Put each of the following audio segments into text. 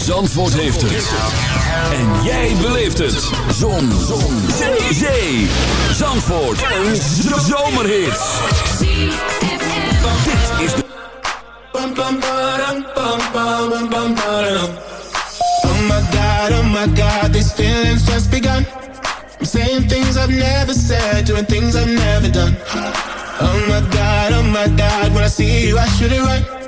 Zandvoort heeft het. En jij beleeft het. Zon. Zon. Zee. Zee. Zandvoort. Een zomerhit. Dit is de... Oh my god, oh my god, these feelings just begun. I'm saying things I've never said, doing things I've never done. Oh my god, oh my god, when I see you, I should it.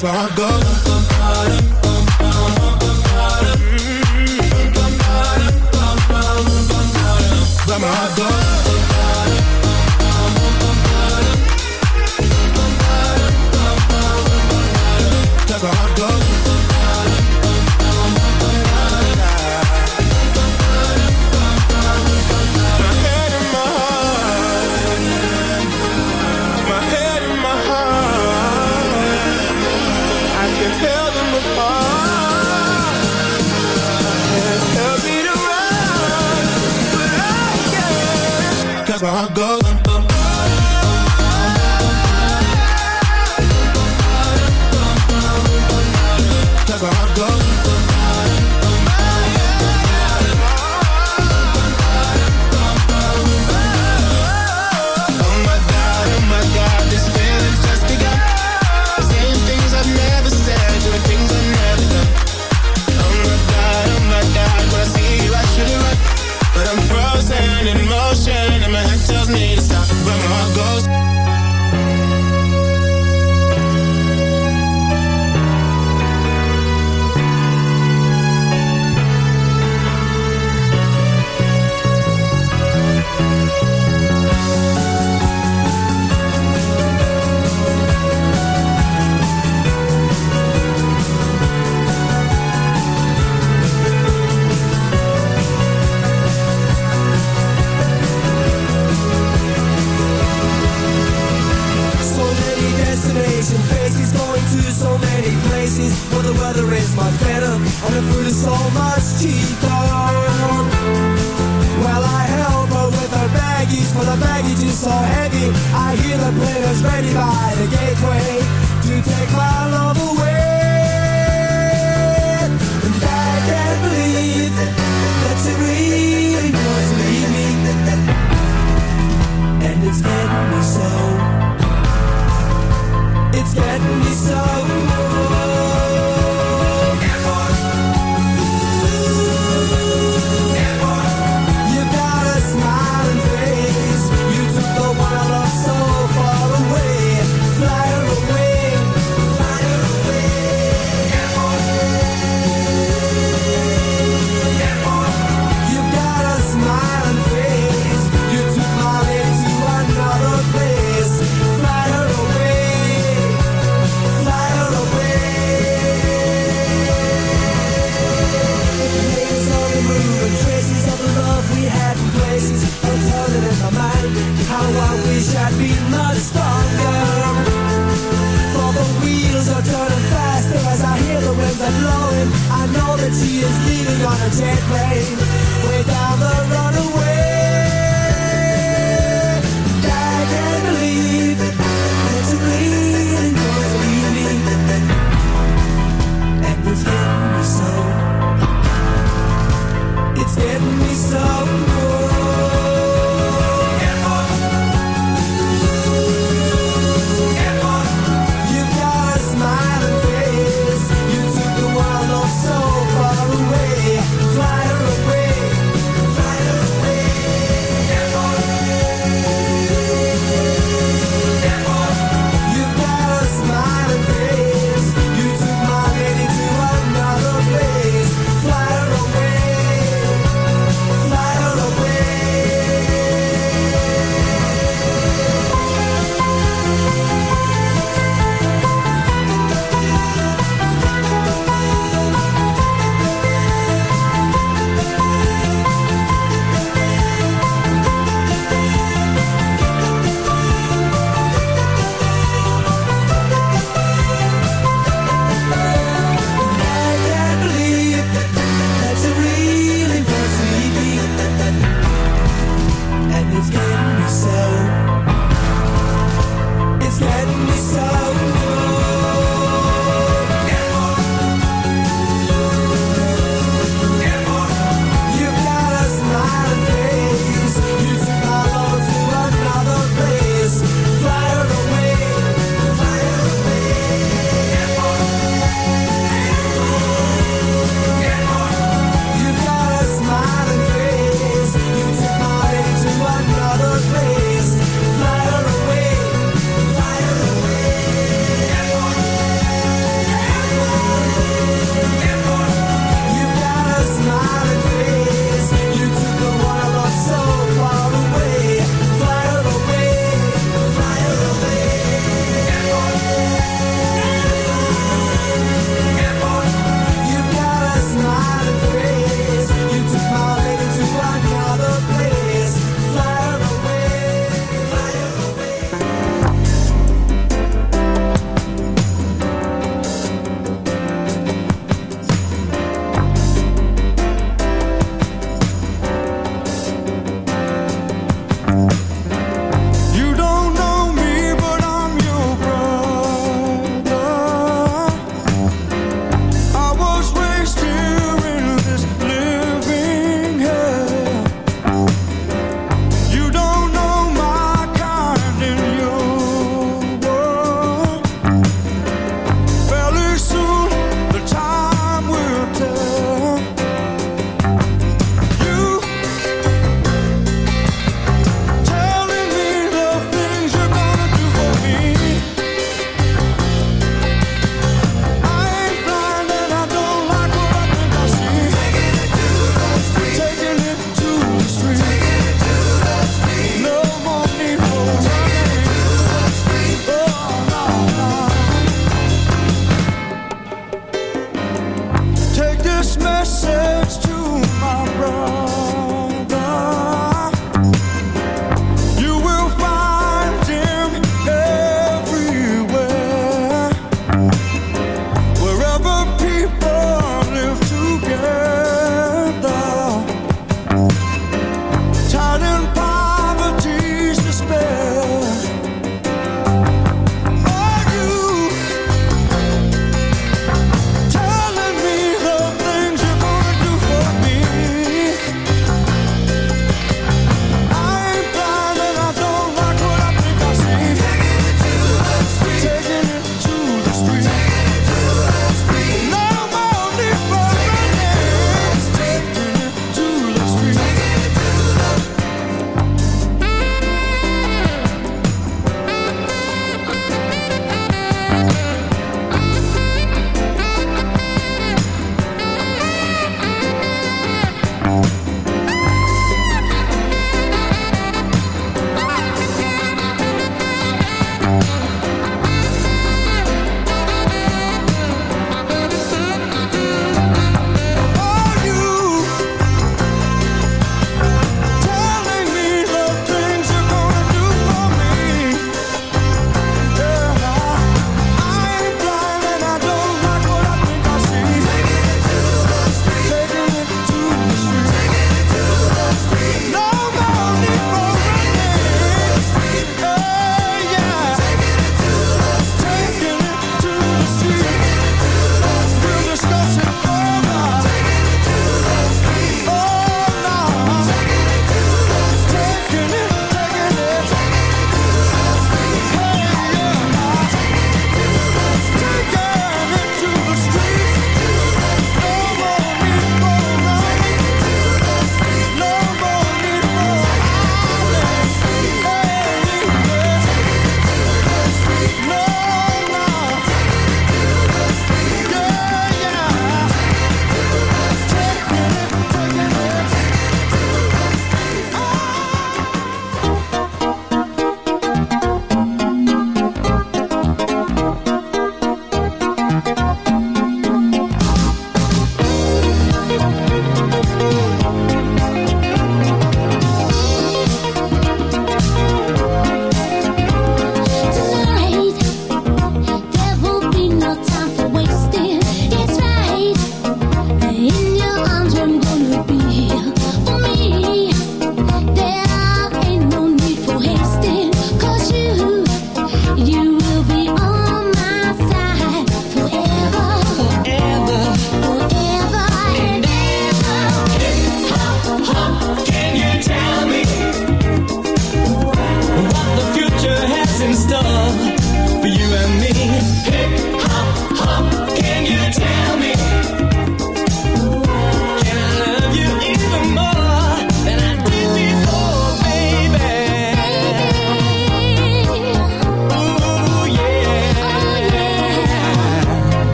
that's how I go.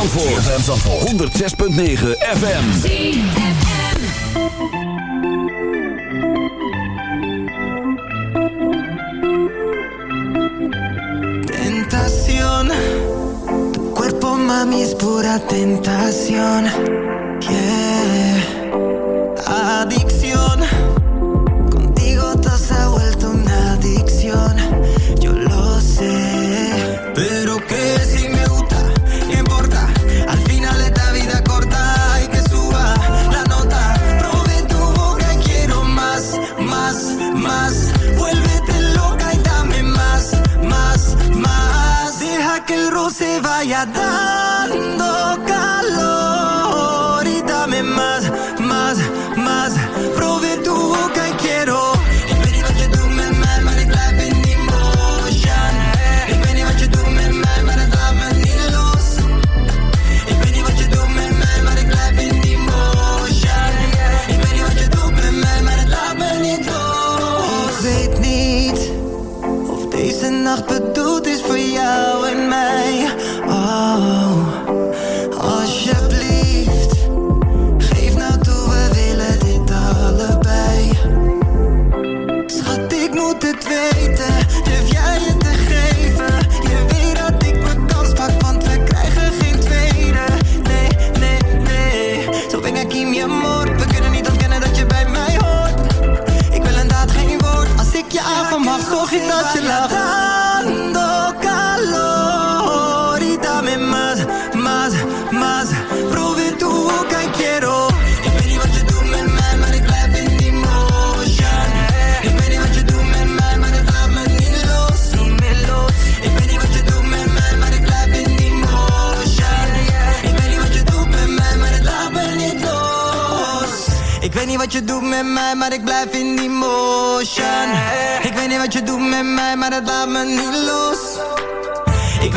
Zandvoort. dan voor 106.9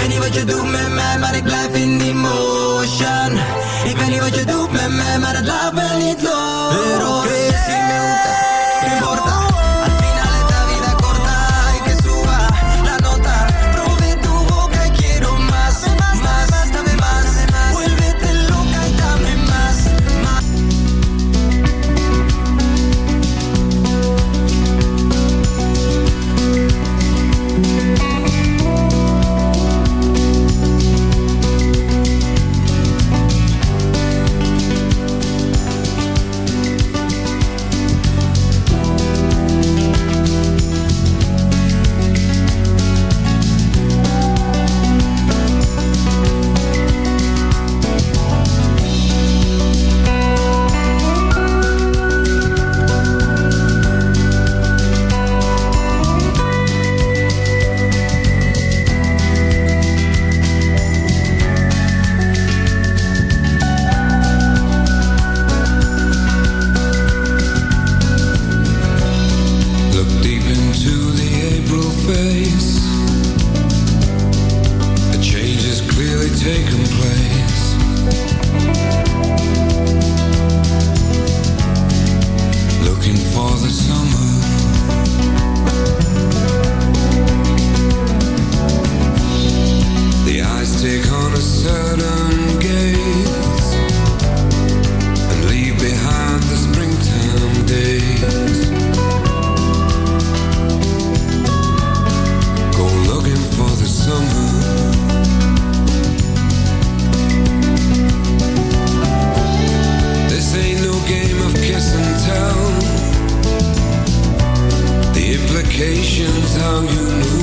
weet niet wat je doet met mij, maar ik blijf in die motion. Ik weet niet wat je doet met mij, maar het laat me niet los. vacations, how you knew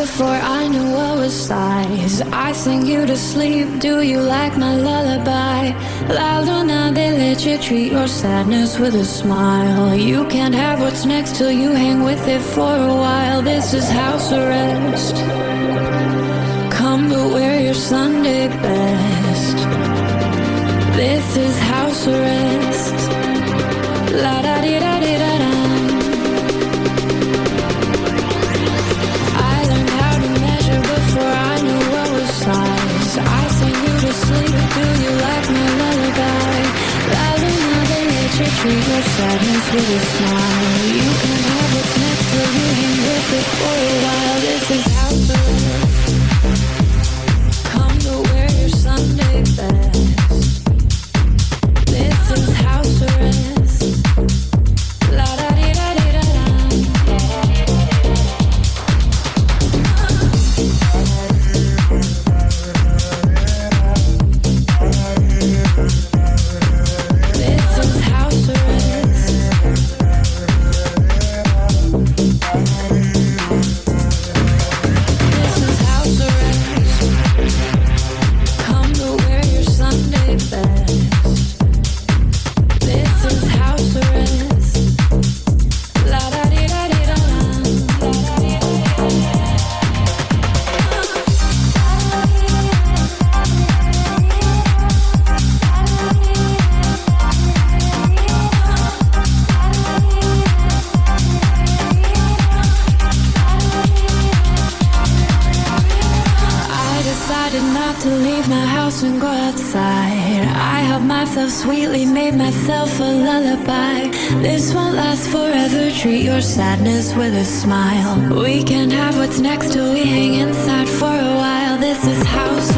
before I knew what was size. I sing you to sleep. Do you like my lullaby? Louder now, they let you treat your sadness with a smile. You can't have what's next till you hang with it for a while. This is house arrest. Come but wear your Sunday best. This is house arrest. La da di da di da You to can have what's next till you hang with it for a while. This is house arrest. I helped myself sweetly, made myself a lullaby. This won't last forever. Treat your sadness with a smile. We can have what's next till we hang inside for a while. This is house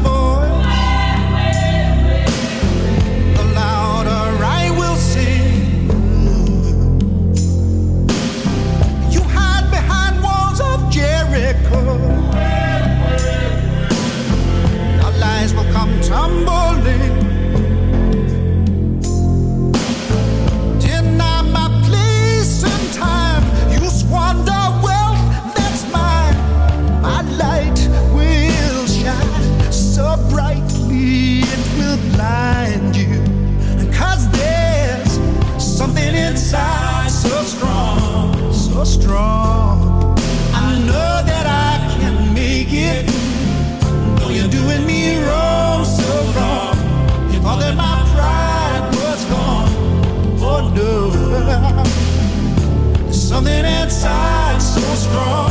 strong.